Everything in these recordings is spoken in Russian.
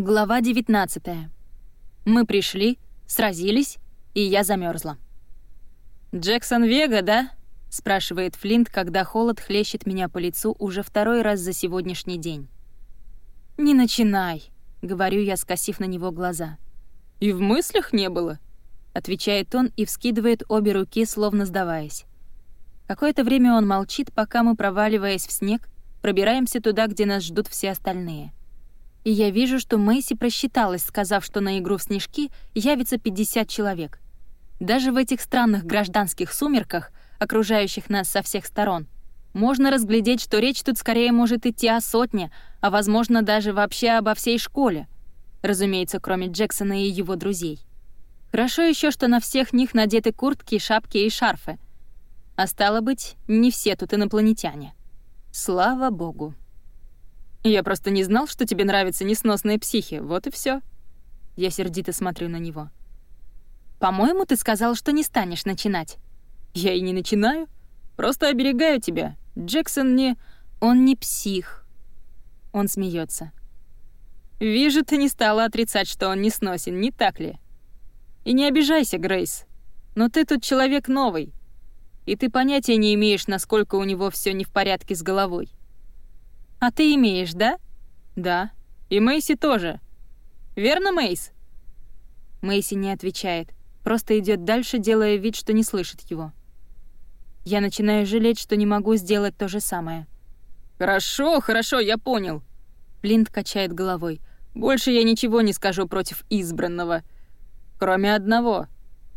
Глава 19. Мы пришли, сразились, и я замерзла. «Джексон Вега, да?» — спрашивает Флинт, когда холод хлещет меня по лицу уже второй раз за сегодняшний день. «Не начинай», — говорю я, скосив на него глаза. «И в мыслях не было?» — отвечает он и вскидывает обе руки, словно сдаваясь. Какое-то время он молчит, пока мы, проваливаясь в снег, пробираемся туда, где нас ждут все остальные — и я вижу, что Мэйси просчиталась, сказав, что на игру в снежки явится 50 человек. Даже в этих странных гражданских сумерках, окружающих нас со всех сторон, можно разглядеть, что речь тут скорее может идти о сотне, а, возможно, даже вообще обо всей школе. Разумеется, кроме Джексона и его друзей. Хорошо еще, что на всех них надеты куртки, шапки и шарфы. А стало быть, не все тут инопланетяне. Слава богу. Я просто не знал, что тебе нравятся несносные психи, вот и все. Я сердито смотрю на него. По-моему, ты сказал, что не станешь начинать. Я и не начинаю. Просто оберегаю тебя. Джексон не... Он не псих. Он смеется. Вижу, ты не стала отрицать, что он не сносен, не так ли? И не обижайся, Грейс. Но ты тут человек новый. И ты понятия не имеешь, насколько у него все не в порядке с головой. «А ты имеешь, да?» «Да. И Мэйси тоже. Верно, Мэйс?» Мэйси не отвечает, просто идет дальше, делая вид, что не слышит его. Я начинаю жалеть, что не могу сделать то же самое. «Хорошо, хорошо, я понял». Блинт качает головой. «Больше я ничего не скажу против избранного. Кроме одного.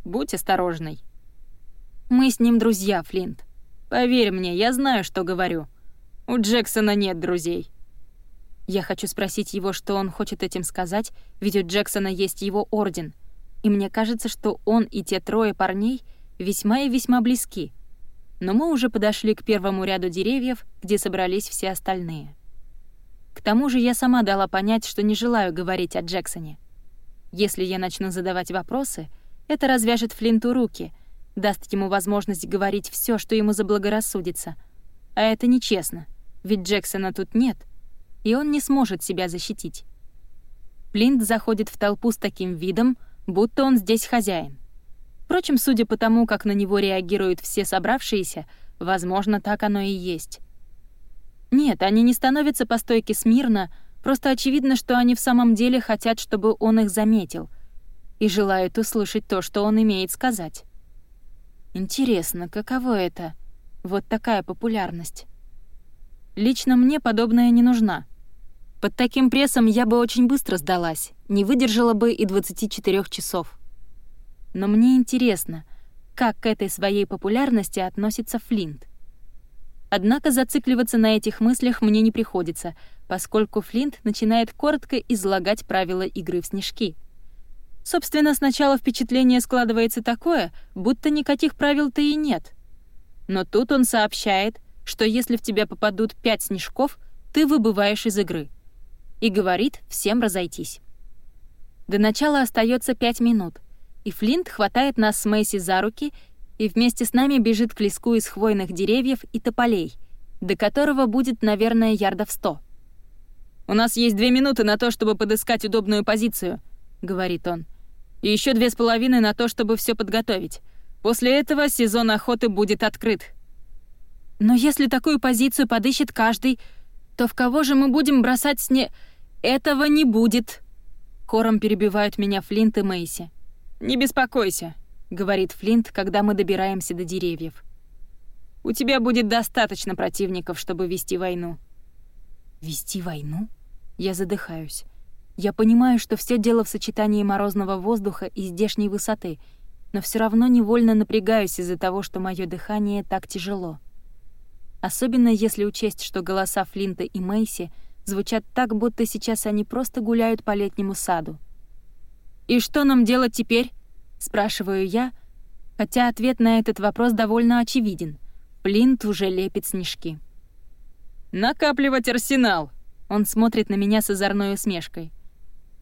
Будь осторожной». «Мы с ним друзья, Флинт. Поверь мне, я знаю, что говорю. У Джексона нет друзей. Я хочу спросить его, что он хочет этим сказать, ведь у Джексона есть его орден. И мне кажется, что он и те трое парней весьма и весьма близки. Но мы уже подошли к первому ряду деревьев, где собрались все остальные. К тому же я сама дала понять, что не желаю говорить о Джексоне. Если я начну задавать вопросы, это развяжет Флинту руки, даст ему возможность говорить все, что ему заблагорассудится. А это нечестно ведь Джексона тут нет, и он не сможет себя защитить. Плинт заходит в толпу с таким видом, будто он здесь хозяин. Впрочем, судя по тому, как на него реагируют все собравшиеся, возможно, так оно и есть. Нет, они не становятся по стойке смирно, просто очевидно, что они в самом деле хотят, чтобы он их заметил, и желают услышать то, что он имеет сказать. Интересно, каково это? Вот такая популярность. Лично мне подобная не нужна. Под таким прессом я бы очень быстро сдалась, не выдержала бы и 24 часов. Но мне интересно, как к этой своей популярности относится Флинт. Однако зацикливаться на этих мыслях мне не приходится, поскольку Флинт начинает коротко излагать правила игры в снежки. Собственно, сначала впечатление складывается такое, будто никаких правил-то и нет. Но тут он сообщает — что если в тебя попадут пять снежков, ты выбываешь из игры. И говорит всем разойтись. До начала остается пять минут, и Флинт хватает нас с Мэйси за руки и вместе с нами бежит к леску из хвойных деревьев и тополей, до которого будет, наверное, ярдов сто. «У нас есть две минуты на то, чтобы подыскать удобную позицию», — говорит он. «И еще две с половиной на то, чтобы все подготовить. После этого сезон охоты будет открыт». Но если такую позицию подыщет каждый, то в кого же мы будем бросать сне... Этого не будет. Хором перебивают меня Флинт и Мэйси. «Не беспокойся», — говорит Флинт, когда мы добираемся до деревьев. «У тебя будет достаточно противников, чтобы вести войну». «Вести войну?» Я задыхаюсь. Я понимаю, что все дело в сочетании морозного воздуха и здешней высоты, но все равно невольно напрягаюсь из-за того, что мое дыхание так тяжело особенно если учесть, что голоса Флинта и Мэйси звучат так, будто сейчас они просто гуляют по летнему саду. «И что нам делать теперь?» — спрашиваю я, хотя ответ на этот вопрос довольно очевиден. Флинт уже лепит снежки. «Накапливать арсенал!» Он смотрит на меня с озорной усмешкой.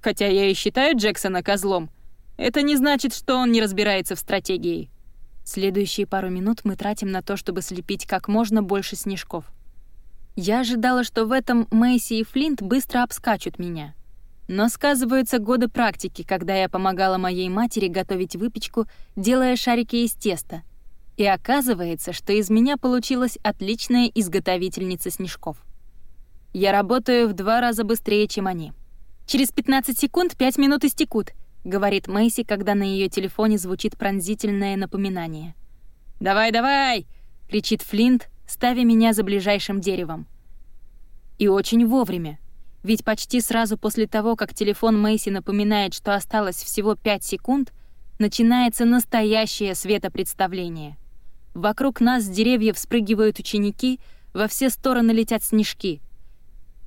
«Хотя я и считаю Джексона козлом, это не значит, что он не разбирается в стратегии». Следующие пару минут мы тратим на то, чтобы слепить как можно больше снежков. Я ожидала, что в этом Мэйси и Флинт быстро обскачут меня. Но сказываются годы практики, когда я помогала моей матери готовить выпечку, делая шарики из теста. И оказывается, что из меня получилась отличная изготовительница снежков. Я работаю в два раза быстрее, чем они. «Через 15 секунд 5 минут истекут», — говорит Мэйси, когда на ее телефоне звучит пронзительное напоминание. «Давай, давай!» — кричит Флинт, ставя меня за ближайшим деревом. И очень вовремя. Ведь почти сразу после того, как телефон Мэйси напоминает, что осталось всего 5 секунд, начинается настоящее светопредставление. Вокруг нас с деревьев спрыгивают ученики, во все стороны летят снежки.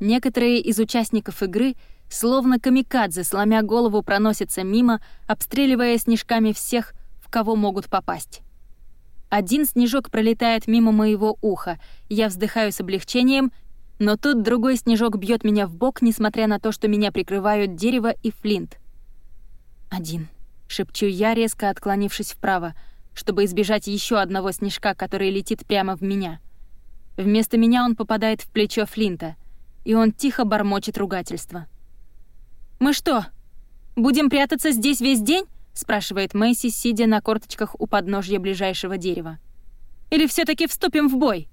Некоторые из участников игры, словно камикадзе, сломя голову, проносятся мимо, обстреливая снежками всех, в кого могут попасть. Один снежок пролетает мимо моего уха, я вздыхаю с облегчением но тут другой снежок бьет меня в бок, несмотря на то, что меня прикрывают дерево и флинт. «Один», — шепчу я, резко отклонившись вправо, чтобы избежать еще одного снежка, который летит прямо в меня. Вместо меня он попадает в плечо Флинта, и он тихо бормочет ругательство. «Мы что, будем прятаться здесь весь день?» — спрашивает Мэйси, сидя на корточках у подножья ближайшего дерева. «Или все таки вступим в бой?»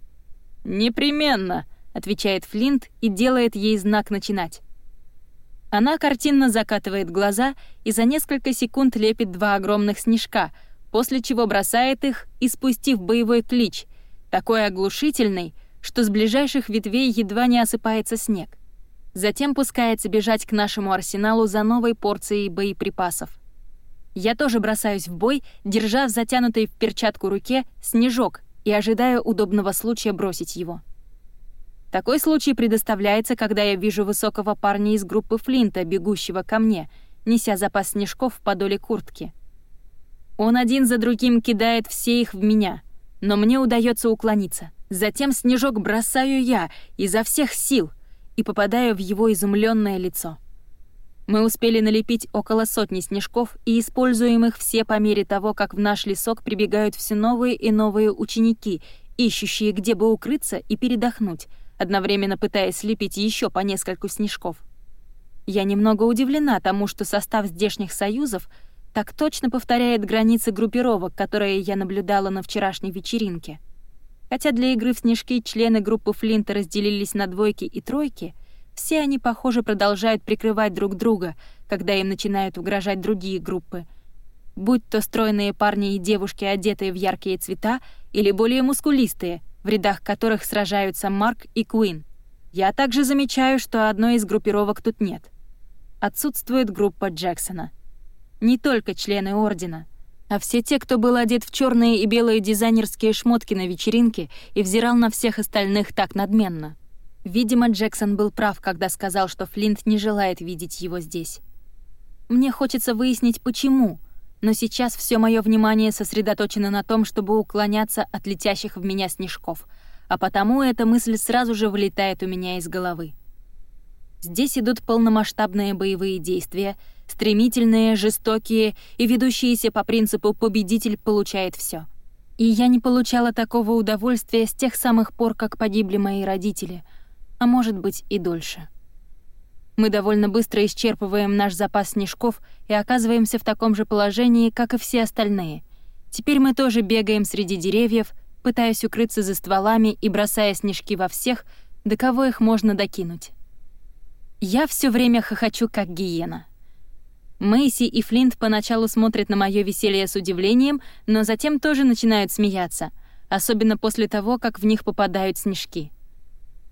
«Непременно», — отвечает Флинт и делает ей знак начинать. Она картинно закатывает глаза и за несколько секунд лепит два огромных снежка, после чего бросает их и, спустив боевой клич, такой оглушительный, что с ближайших ветвей едва не осыпается снег. Затем пускается бежать к нашему арсеналу за новой порцией боеприпасов. Я тоже бросаюсь в бой, держа в затянутой в перчатку руке снежок и ожидая удобного случая бросить его. Такой случай предоставляется, когда я вижу высокого парня из группы Флинта, бегущего ко мне, неся запас снежков в подоле куртки. Он один за другим кидает все их в меня, но мне удается уклониться. Затем снежок бросаю я изо всех сил и попадаю в его изумленное лицо. Мы успели налепить около сотни снежков и используем их все по мере того, как в наш лесок прибегают все новые и новые ученики, ищущие где бы укрыться и передохнуть, одновременно пытаясь слепить еще по нескольку снежков. Я немного удивлена тому, что состав здешних союзов так точно повторяет границы группировок, которые я наблюдала на вчерашней вечеринке. Хотя для игры в снежки члены группы Флинта разделились на двойки и тройки, все они, похоже, продолжают прикрывать друг друга, когда им начинают угрожать другие группы. Будь то стройные парни и девушки, одетые в яркие цвета, или более мускулистые, в рядах которых сражаются Марк и Куин. Я также замечаю, что одной из группировок тут нет. Отсутствует группа Джексона. Не только члены Ордена, а все те, кто был одет в черные и белые дизайнерские шмотки на вечеринке и взирал на всех остальных так надменно. Видимо, Джексон был прав, когда сказал, что Флинт не желает видеть его здесь. Мне хочется выяснить, почему — но сейчас все мое внимание сосредоточено на том, чтобы уклоняться от летящих в меня снежков, а потому эта мысль сразу же вылетает у меня из головы. Здесь идут полномасштабные боевые действия, стремительные, жестокие и ведущиеся по принципу «победитель получает все. И я не получала такого удовольствия с тех самых пор, как погибли мои родители, а может быть и дольше. Мы довольно быстро исчерпываем наш запас снежков и оказываемся в таком же положении, как и все остальные. Теперь мы тоже бегаем среди деревьев, пытаясь укрыться за стволами и бросая снежки во всех, до кого их можно докинуть. Я все время хохочу, как гиена. Мэйси и Флинт поначалу смотрят на мое веселье с удивлением, но затем тоже начинают смеяться, особенно после того, как в них попадают снежки.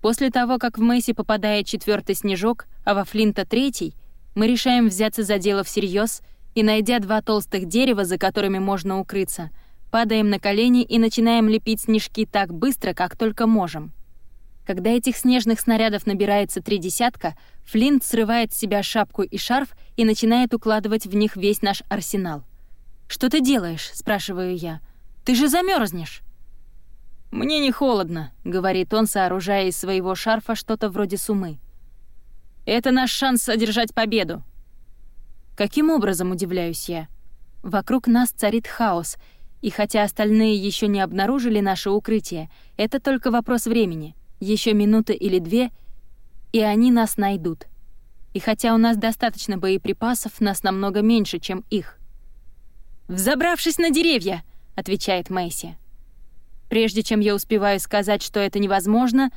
После того, как в Мэйси попадает четвертый снежок, а во Флинта третий, мы решаем взяться за дело всерьез и, найдя два толстых дерева, за которыми можно укрыться, падаем на колени и начинаем лепить снежки так быстро, как только можем. Когда этих снежных снарядов набирается три десятка, Флинт срывает с себя шапку и шарф и начинает укладывать в них весь наш арсенал. «Что ты делаешь?» — спрашиваю я. «Ты же замерзнешь. «Мне не холодно», — говорит он, сооружая из своего шарфа что-то вроде сумы. «Это наш шанс одержать победу». Каким образом, удивляюсь я? Вокруг нас царит хаос, и хотя остальные еще не обнаружили наше укрытие, это только вопрос времени. Еще минута или две, и они нас найдут. И хотя у нас достаточно боеприпасов, нас намного меньше, чем их. «Взобравшись на деревья!» — отвечает Мэйси. Прежде чем я успеваю сказать, что это невозможно,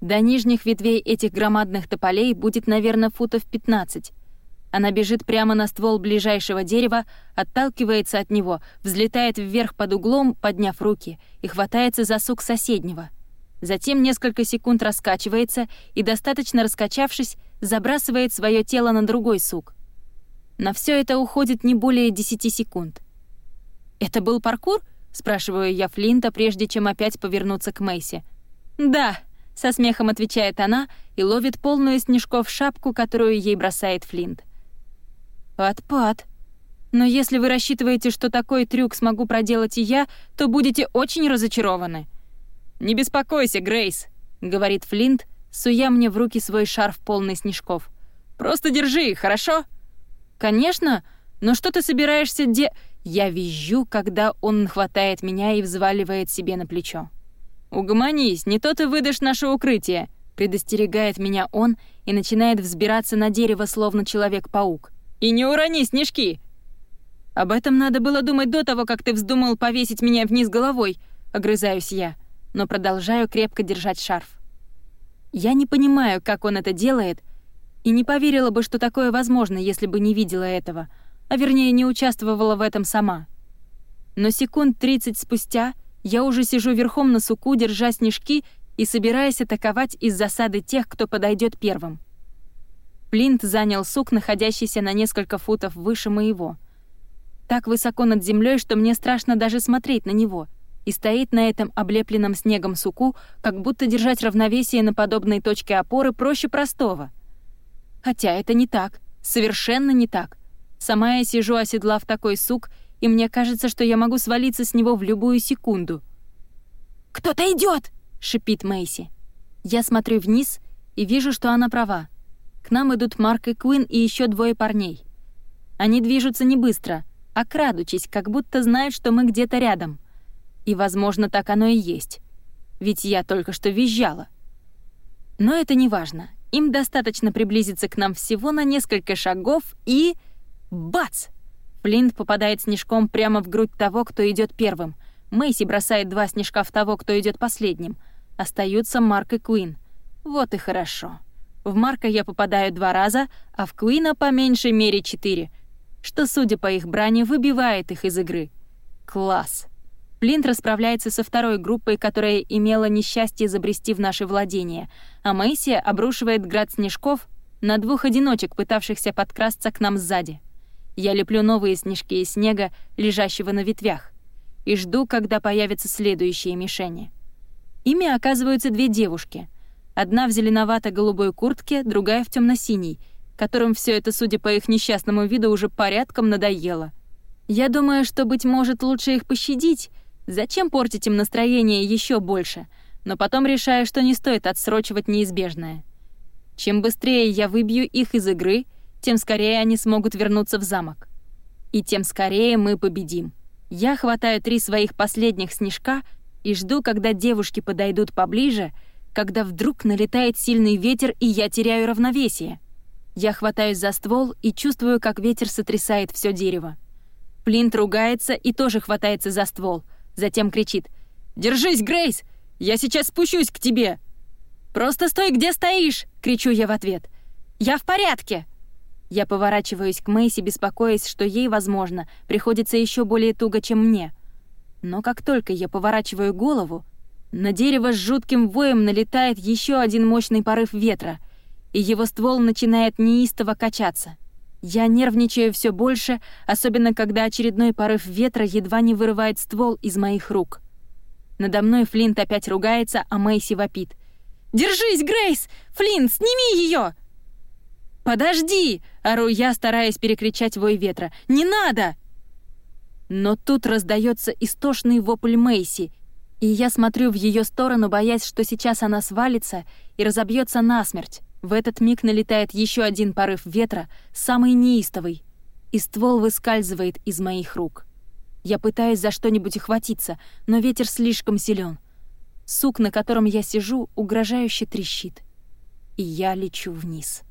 до нижних ветвей этих громадных тополей будет, наверное, футов 15. Она бежит прямо на ствол ближайшего дерева, отталкивается от него, взлетает вверх под углом, подняв руки, и хватается за сук соседнего. Затем несколько секунд раскачивается и, достаточно раскачавшись, забрасывает свое тело на другой сук. На все это уходит не более 10 секунд. «Это был паркур?» — спрашиваю я Флинта, прежде чем опять повернуться к Мэйси. «Да», — со смехом отвечает она и ловит полную снежков шапку, которую ей бросает Флинт. «Отпад. Но если вы рассчитываете, что такой трюк смогу проделать и я, то будете очень разочарованы». «Не беспокойся, Грейс», — говорит Флинт, суя мне в руки свой шарф полный снежков. «Просто держи хорошо?» «Конечно. Но что ты собираешься де...» Я визжу, когда он хватает меня и взваливает себе на плечо. «Угомонись, не то ты выдашь наше укрытие», — предостерегает меня он и начинает взбираться на дерево, словно Человек-паук. И не урони снежки!» «Об этом надо было думать до того, как ты вздумал повесить меня вниз головой», — огрызаюсь я, но продолжаю крепко держать шарф. Я не понимаю, как он это делает, и не поверила бы, что такое возможно, если бы не видела этого, а вернее не участвовала в этом сама. Но секунд 30 спустя я уже сижу верхом на суку, держа снежки и собираясь атаковать из засады тех, кто подойдет первым. Плинт занял сук, находящийся на несколько футов выше моего. Так высоко над землей, что мне страшно даже смотреть на него, и стоит на этом облепленном снегом суку, как будто держать равновесие на подобной точке опоры проще простого. Хотя это не так, совершенно не так. Сама я сижу, оседлав такой сук, и мне кажется, что я могу свалиться с него в любую секунду. «Кто-то идет! шипит Мэйси. Я смотрю вниз и вижу, что она права. К нам идут Марк и Куин и еще двое парней. Они движутся не быстро, а крадучись, как будто знают, что мы где-то рядом. И, возможно, так оно и есть. Ведь я только что визжала. Но это не важно. Им достаточно приблизиться к нам всего на несколько шагов и... Бац! Флинт попадает снежком прямо в грудь того, кто идет первым. Мэйси бросает два снежка в того, кто идет последним. Остаются Марк и Куин. Вот и хорошо. В Марка я попадаю два раза, а в Куина по меньшей мере четыре, что, судя по их брани, выбивает их из игры. Класс. Плинт расправляется со второй группой, которая имела несчастье забрести в наши владения, а Мэйси обрушивает град снежков на двух одиночек, пытавшихся подкрасться к нам сзади. Я леплю новые снежки из снега, лежащего на ветвях, и жду, когда появятся следующие мишени. Ими оказываются две девушки — Одна в зеленовато-голубой куртке, другая в темно синей которым все это, судя по их несчастному виду, уже порядком надоело. Я думаю, что, быть может, лучше их пощадить. Зачем портить им настроение еще больше? Но потом решаю, что не стоит отсрочивать неизбежное. Чем быстрее я выбью их из игры, тем скорее они смогут вернуться в замок. И тем скорее мы победим. Я хватаю три своих последних снежка и жду, когда девушки подойдут поближе — когда вдруг налетает сильный ветер, и я теряю равновесие. Я хватаюсь за ствол и чувствую, как ветер сотрясает все дерево. Плинт ругается и тоже хватается за ствол. Затем кричит «Держись, Грейс! Я сейчас спущусь к тебе!» «Просто стой, где стоишь!» — кричу я в ответ. «Я в порядке!» Я поворачиваюсь к Мэйси, беспокоясь, что ей, возможно, приходится еще более туго, чем мне. Но как только я поворачиваю голову, на дерево с жутким воем налетает еще один мощный порыв ветра, и его ствол начинает неистово качаться. Я нервничаю все больше, особенно когда очередной порыв ветра едва не вырывает ствол из моих рук. Надо мной Флинт опять ругается, а Мэйси вопит. «Держись, Грейс! Флинт, сними ее!» «Подожди!» — ору я, стараясь перекричать вой ветра. «Не надо!» Но тут раздается истошный вопль Мэйси — и я смотрю в ее сторону, боясь, что сейчас она свалится и разобьется насмерть. В этот миг налетает еще один порыв ветра, самый неистовый, и ствол выскальзывает из моих рук. Я пытаюсь за что-нибудь ухватиться, но ветер слишком силен. Сук, на котором я сижу, угрожающе трещит. И я лечу вниз.